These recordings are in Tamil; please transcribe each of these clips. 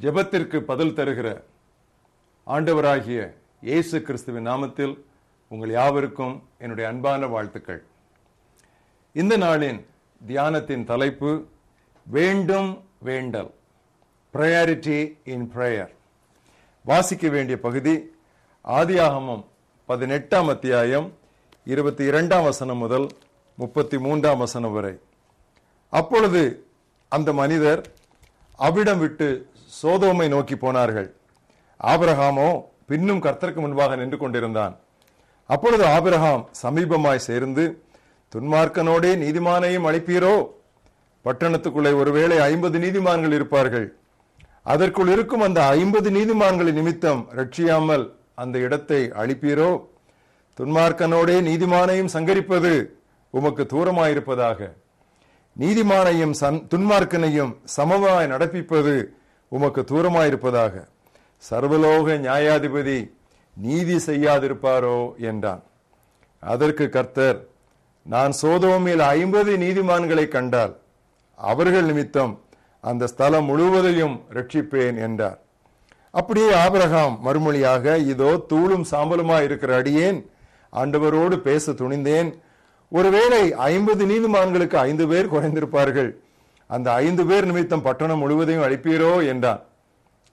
ஜெபத்திற்கு பதில் தருகிற ஆண்டவராகிய இயேசு கிறிஸ்துவின் நாமத்தில் உங்கள் யாவருக்கும் என்னுடைய அன்பான வாழ்த்துக்கள். இந்த நாளின் தியானத்தின் தலைப்பு வேண்டும் வேண்டல். ப்ரையாரிட்டி இன் ப்ரேயர் வாசிக்க வேண்டிய பகுதி ஆதியாகமம் பதினெட்டாம் அத்தியாயம் இருபத்தி இரண்டாம் வசனம் முதல் முப்பத்தி மூன்றாம் வசனம் வரை. அப்பொழுது அந்த மனிதர் அவிடம் விட்டு சோதோமை நோக்கி போனார்கள். ஆபிரகாமோ பின்னும் கர்த்தருக்கு முன்பாக நின்று கொண்டிருந்தான். அப்பொழுது ஆபிரகாம் சமீபமாய் சேர்ந்து துன்மார்க்கனோடே நீதிமானையும் அழைப்பீரோ? பட்டணத்துக்குள்ளே ஒருவேளை ஐம்பது நீதிமான்கள் இருப்பார்கள். அதற்குள் இருக்கும் அந்த ஐம்பது நீதிமான்களின் நிமித்தம் ரட்சியாமல் அந்த இடத்தை அழிப்பீரோ? துன்மார்க்கனோடே நீதிமானையும் சங்கரிப்பது உமக்கு தூரமாயிருப்பதாக. நீதிமானையும் சன்- துன்மார்க்கனையும் சமமாய் நடப்பிப்பது உமக்கு தூரமாயிருப்பதாக. சர்வலோக நியாயாதிபதி நீதி செய்யாதிருப்பாரோ என்றான். அதற்கு கர்த்தர் நான் சோதோமில் ஐம்பது நீதிமான்களை கண்டால் அவர்கள் நிமித்தம் அந்த ஸ்தலம் முழுவதையும் ரட்சிப்பேன் என்றார். அப்படியே ஆபிரகாம் மறுமொழியாக இதோ தூளும் சாம்பலுமா இருக்கிற அடியேன் ஆண்டவரோடு பேச துணிந்தேன். ஒருவேளை ஐம்பது நீதிமான்களுக்கு ஐந்து பேர் குறைந்திருப்பார்கள். அந்த ஐந்து பேர் நிமித்தம் பட்டணம் முழுவதையும் அழிப்பீரோ என்றான்.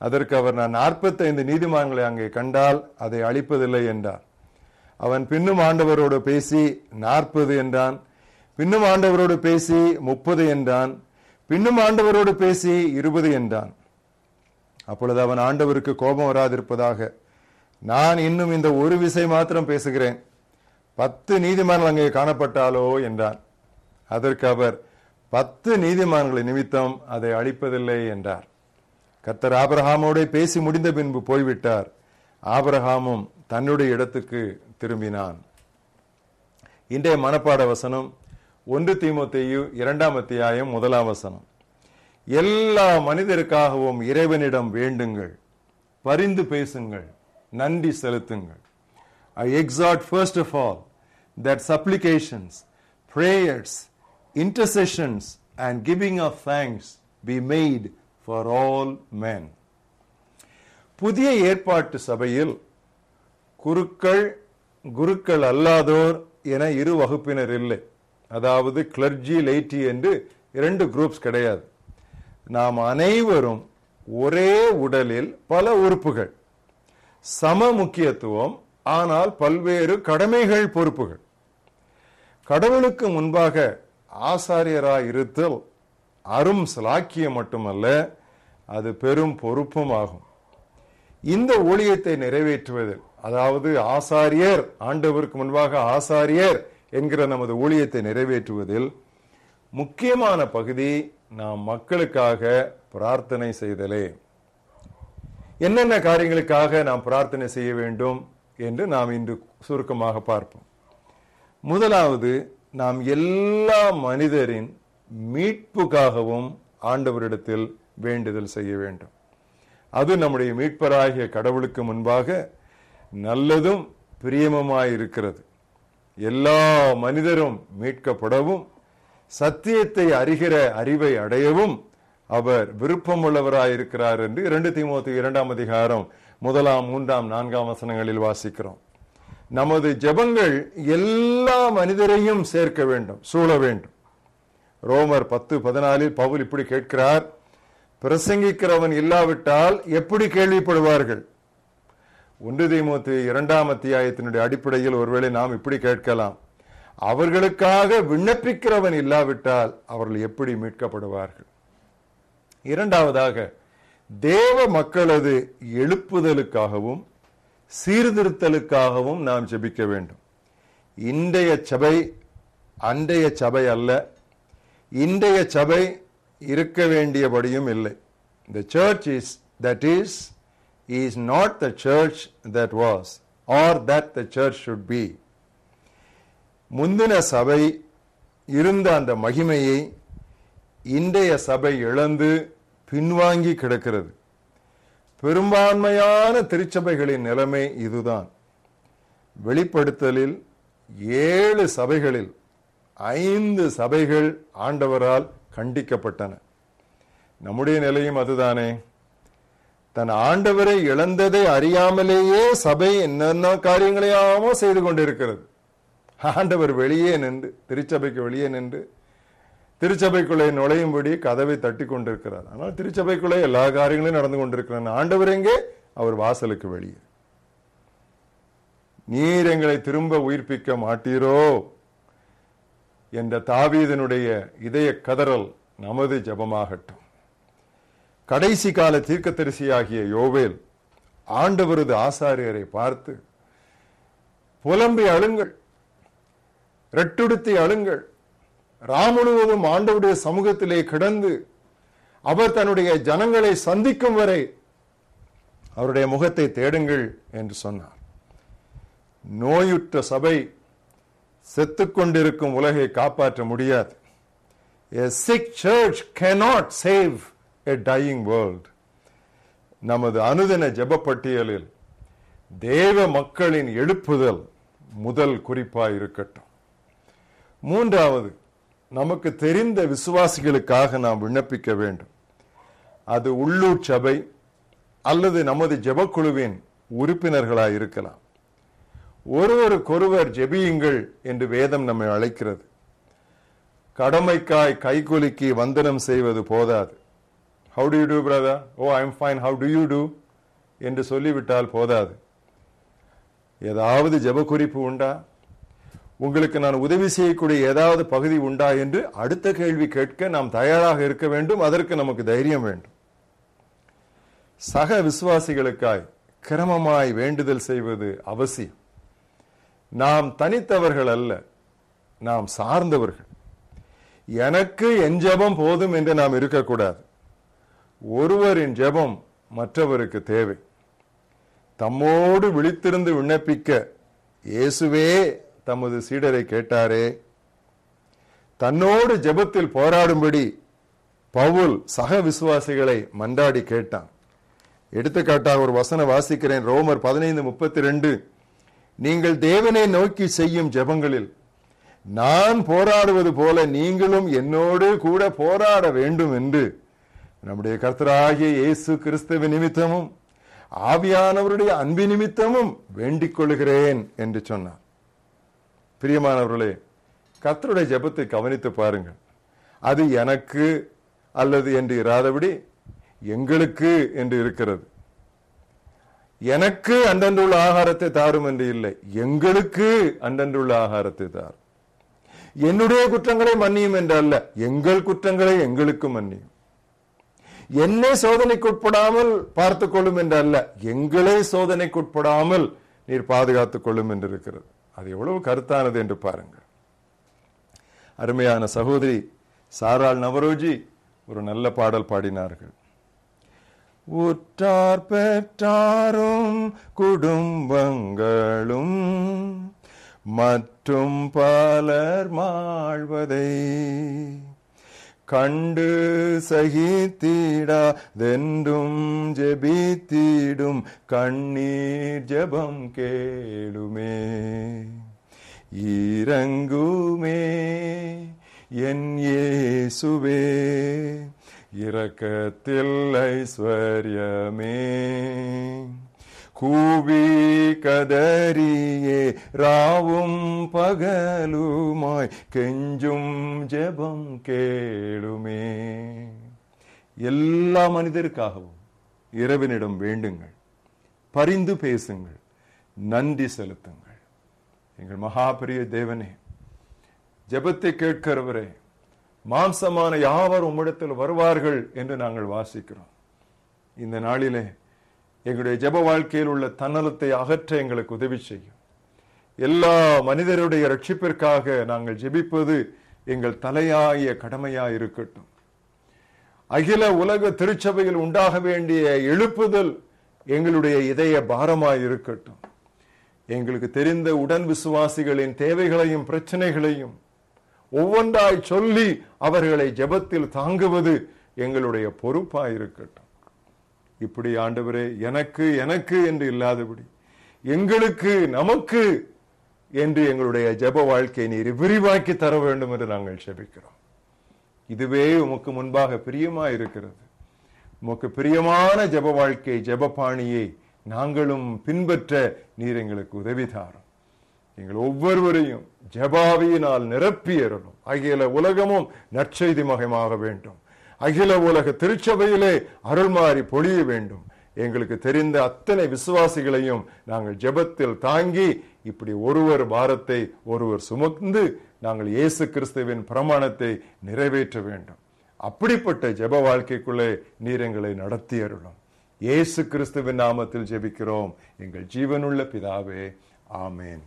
அதற்கு அவர் நான் 45 நீதிமான்களை அங்கே கண்டால் அதை அழிப்பதில்லை என்றார். அவன் பின்னும் ஆண்டவரோடு பேசி நாற்பது என்றான். பின்னும் ஆண்டவரோடு பேசி முப்பது என்றான். பின்னும் ஆண்டவரோடு பேசி இருபது என்றான். அப்பொழுது அவன் ஆண்டவருக்கு கோபம் வராதிருப்பதாக நான் இன்னும் இந்த ஒரு விசை மாத்திரம் பேசுகிறேன். பத்து நீதிமான்கள் அங்கே காணப்பட்டாலோ என்றான். அதற்கு அவர் பத்து நீதிமான்களை நிமித்தம் அதை அழிப்பதில்லை என்றார். கர்த்தர் ஆபரஹாமோட பேசி முடிந்த பின்பு போய்விட்டார். ஆபரஹாமும் தன்னுடைய இடத்துக்கு திரும்பினான். இன்றைய மனப்பாட வசனம் ஒன்று தீமோத்தேயு இரண்டாம் அத்தியாயம் முதலாம் வசனம். எல்லா மனிதருக்காகவும் இறைவனிடம் வேண்டுங்கள் பரிந்து பேசுங்கள் நன்றி செலுத்துங்கள். I exhort first of all that supplications prayers, intercessions, and giving of thanks be made for all men. புதிய ஏற்பாட்டு சபையில் குருக்கள் குருக்கள் அல்லாதோர் என இரு வகுப்பினர் இல்லை. அதாவது கிளர்ஜி லைட்டி என்று இரண்டு குரூப்ஸ் கிடையாது. நாம் அனைவரும் ஒரே உடலில் பல உறுப்புகள். சம முக்கியத்துவம் ஆனால் பல்வேறு கடமைகள் பொறுப்புகள். கடவுளுக்கு முன்பாக ஆசாரியராக இருத்தல் அரும் சிலாக்கியம் மட்டுமல்ல அது பெரும் பொறுப்பும் ஆகும். இந்த ஊழியத்தை நிறைவேற்றுவதில் அதாவது ஆசாரியர் ஆண்டவருக்கு முன்பாக ஆசாரியர் என்கிற நமது ஊழியத்தை நிறைவேற்றுவதில் முக்கியமான பகுதி நாம் மக்களுக்காக பிரார்த்தனை செய்தலே. என்னென்ன காரியங்களுக்காக நாம் பிரார்த்தனை செய்ய வேண்டும் என்று நாம் இன்று சுருக்கமாக பார்ப்போம். முதலாவது நாம் எல்லா மனிதரின் மீட்புக்காகவும் ஆண்டவரிடத்தில் வேண்டுதல் செய்ய வேண்டும். அது நம்முடைய மீட்பராகிய கடவுளுக்கு முன்பாக நல்லதும் பிரியமுமாயிருக்கிறது எல்லா மனிதரும் மீட்கப்படவும் சத்தியத்தை அறிகிற அறிவை அடையவும் அவர் விருப்பமுள்ளவராயிருக்கிறார் என்று இரண்டு திமுக இரண்டாம் அதிகாரம் முதலாம் மூன்றாம் நான்காம் வசனங்களில் வாசிக்கிறோம். நமது ஜெபங்கள் எல்லா மனிதரையும் சேர்க்க வேண்டும் சூழ வேண்டும். ரோமர் பத்து பதினாலில் பவுல் இப்படி கேட்கிறார் பிரசங்கிக்கிறவன் இல்லாவிட்டால் எப்படி கேள்விப்படுவார்கள்? ஒன்று தீமோத்து இரண்டாம் அத்தியாயத்தினுடைய அடிப்படையில் ஒருவேளை நாம் இப்படி கேட்கலாம். அவர்களுக்காக விண்ணப்பிக்கிறவன் இல்லாவிட்டால் அவர்கள் எப்படி மீட்கப்படுவார்கள்? இரண்டாவதாக தேவ மக்களது எழுப்புதலுக்காகவும் சீர்திருத்தலுக்காகவும் நாம் ஜெபிக்க வேண்டும். இன்றைய சபை அன்றைய சபை அல்ல. இன்றைய சபை இருக்க வேண்டியபடியும் இல்லை. The church is that is is not the church that was or that the church should be முந்தின சபை இருந்த அந்த மகிமையை இன்றைய சபை இழந்து பின்வாங்கி கிடக்கிறது. பெரும்பான்மையான திருச்சபைகளின் நிலைமை இதுதான். வெளிப்படுத்தலில் ஏழு சபைகளில் ஐந்து சபைகள் ஆண்டவரால் கண்டிக்கப்பட்டன. நம்முடைய நிலையும் அதுதானே. தன் ஆண்டவரை இழந்ததை அறியாமலேயே சபை என்னென்ன காரியங்களையாமோ செய்து கொண்டிருக்கிறது. ஆண்டவர் வெளியே நின்று திருச்சபைக்கு வெளியே நின்று திருச்சபைக்குள்ளே நுழையும்படி கதவை தட்டி கொண்டிருக்கிறார். ஆனால் திருச்சபைக்குள்ளே எல்லா காரியங்களும் நடந்து கொண்டிருக்கிறார் ஆண்டவர் எங்கே? அவர் வாசலுக்கு வெளியே. நீர் எங்களை திரும்ப உயிர்ப்பிக்க மாட்டீரோ? என்ற தாவீதனுடைய இதய கதறல் நமது ஜபமாகட்டும். கடைசி கால தீர்க்கதரிசியாகிய யோவேல் ஆண்டவரது ஆசாரியரை பார்த்து புலம்பி அழுங்கள். ரெட்டுடுத்தி அழுங்கள். ராம் முழுவதும் சமூகத்திலே கிடந்து அவர் தன்னுடைய ஜனங்களை சந்திக்கும் வரை அவருடைய முகத்தை தேடுங்கள் என்று சொன்னார். நோயுற்ற சபை செத்துக்கொண்டிருக்கும் உலகை காப்பாற்ற முடியாது. A sick church cannot save a dying world. நமது அனுதின ஜபப்பட்டியலில் தேவ மக்களின் எழுப்புதல் முதல் குறிப்பாக இருக்கட்டும். மூன்றாவது நமக்கு தெரிந்த விசுவாசிகளுக்காக நாம் விண்ணப்பிக்க வேண்டும். அது உள்ளூர் சபை அல்லது நமது ஜெபக்குழுவின் உறுப்பினர்களாக இருக்கலாம். ஒருவருக்கொருவர் ஜெபியுங்கள் என்று வேதம் நம்மை அழைக்கிறது. கடமைக்காய் கைகுலுக்கி வந்தனம் செய்வது போதாது. How do you do brother oh I am fine how do you do என்று சொல்லிவிட்டால் போதாது. ஏதாவது ஜெப குறிப்பு உண்டா? உங்களுக்கு நான் உதவி செய்யக்கூடிய ஏதாவது பகுதி உண்டா என்று அடுத்த கேள்வி கேட்க நாம் தயாராக இருக்க வேண்டும். அதற்கு நமக்கு தைரியம் வேண்டும். சக விசுவாசிகளுக்காய் கிரமமாய் வேண்டுதல் செய்வது அவசியம். நாம் தனித்தவர்கள் அல்ல நாம் சார்ந்தவர்கள். எனக்கு என் ஜெபம் போதும் என்று நாம் இருக்கக்கூடாது. ஒருவரின் ஜெபம் மற்றவருக்கு தேவை. தம்மோடு விழித்திருந்து விண்ணப்பிக்க இயேசுவே தமது சீடரை கேட்டாரே தன்னோடு ஜெபத்தில் போராடும்படி பவுல் சக விசுவாசிகளை மன்றாடி கேட்டான். எடுத்துக்காட்டாக ஒரு வசன வாசிக்கிறேன் ரோமர் பதினைந்து முப்பத்தி ரெண்டு நீங்கள் தேவனை நோக்கி செய்யும் ஜெபங்களில் நான் போராடுவது போல நீங்களும் என்னோடு கூட போராட வேண்டும் என்று நம்முடைய கர்த்தராகிய இயேசு கிறிஸ்துவ நிமித்தமும் ஆவியானவருடைய அன்பு நிமித்தமும் வேண்டிக் கொள்கிறேன் என்று சொன்னார். பிரியமானவர்களே கர்த்தருடைய ஜெபத்தை கவனித்து பாருங்கள். அது எனக்கு அல்லது என்று இராதபடி எங்களுக்கு என்று இருக்கிறது. எனக்கு அன்றன்றுள்ள ஆகாரத்தை தாரும் என்று இல்லை எங்களுக்கு அன்றன்றுள்ள ஆகாரத்தை தாரும். என்னுடைய குற்றங்களை மன்னியும் என்று அல்ல எங்கள் குற்றங்களை எங்களுக்கு மன்னியும். என்னை சோதனைக்குட்படாமல் பார்த்துக் கொள்ளும் என்று அல்ல எங்களை சோதனைக்குட்படாமல் நீர் பாதுகாத்துக் கொள்ளும் என்று இருக்கிறது. அது எவ்வளவு கருத்தானது என்று பாருங்கள். அருமையான சகோதரி சாரால் நவரோஜி ஒரு நல்ல பாடல் பாடினார்கள். உற்றார் பெற்றாரும் குடும்பங்களும் மற்றும் பலர் மாழ்வதை கண்டு சகித்திடாதென்றும் ஜெபித்திடும் கண்ணீர் ஜெபம் கேளுமே. இறங்குமே என் இயேசுவே இரக்கத்தில் ஐஸ்வர்யமே. கூவி கதறியே ராவும் பகலுமாய் கெஞ்சும் ஜெபம் கேளுமே எல்லா மனிதருக்காகவும் இரவினிடம் வேண்டுங்கள் பரிந்து பேசுங்கள் நன்றி செலுத்துங்கள் எங்கள் மகாபிரிய தேவனே ஜெபத்தை கேட்கிறவரே மாம்சமான யாவர் உம்மிடத்தில் வருவார்கள் என்று நாங்கள் வாசிக்கிறோம் இந்த நாளிலே எங்களுடைய ஜெப வாழ்க்கையில் உள்ள தன்னலத்தை அகற்ற எங்களுக்கு உதவி செய்யும். எல்லா மனிதருடைய ரட்சிப்பிற்காக நாங்கள் ஜெபிப்பது எங்கள் தலையாய கடமையாக இருக்கட்டும். அகில உலக திருச்சபையில் உண்டாக வேண்டிய எழுப்புதல் எங்களுடைய இதய பாரமாய் இருக்கட்டும். எங்களுக்கு தெரிந்த உடன் விசுவாசிகளின் தேவைகளையும் பிரச்சனைகளையும் ஒவ்வொன்றாய் சொல்லி அவர்களை ஜெபத்தில் தாங்குவது எங்களுடைய பொறுப்பாக இருக்கட்டும். இப்படி ஆண்டவரே எனக்கு எனக்கு என்று இல்லாதபடி எங்களுக்கு நமக்கு என்று எங்களுடைய ஜெப வாழ்க்கை நீர் விரிவாக்கி தர வேண்டும் என்று நாங்கள் ஜபிக்கிறோம். இதுவே உமக்கு முன்பாக பிரியமா இருக்கிறது உமக்கு பிரியமான ஜெப வாழ்க்கை ஜெப பாணியை நாங்களும் பின்பற்ற நீர் எங்களுக்கு உதவி தாரும். எங்கள் ஒவ்வொருவரையும் ஜபாவியினால் நிரப்பியறணும் அகில உலகமும் நற்செய்தி மகமாக வேண்டும். அகில உலக திருச்சபையிலே அருள்மாறி பொழிய வேண்டும். எங்களுக்கு தெரிந்த அத்தனை விசுவாசிகளையும் நாங்கள் ஜெபத்தில் தாங்கி இப்படி ஒருவர் பாரத்தை ஒருவர் சுமந்து நாங்கள் இயேசு கிறிஸ்துவின் பிரமாணத்தை நிறைவேற்ற வேண்டும். அப்படிப்பட்ட ஜெப வாழ்க்கைக்குள்ளே நீர் எங்களை நடத்தி அருளும். இயேசு கிறிஸ்துவின் நாமத்தில் ஜெபிக்கிறோம். எங்கள் ஜீவனுள்ள பிதாவே ஆமேன்.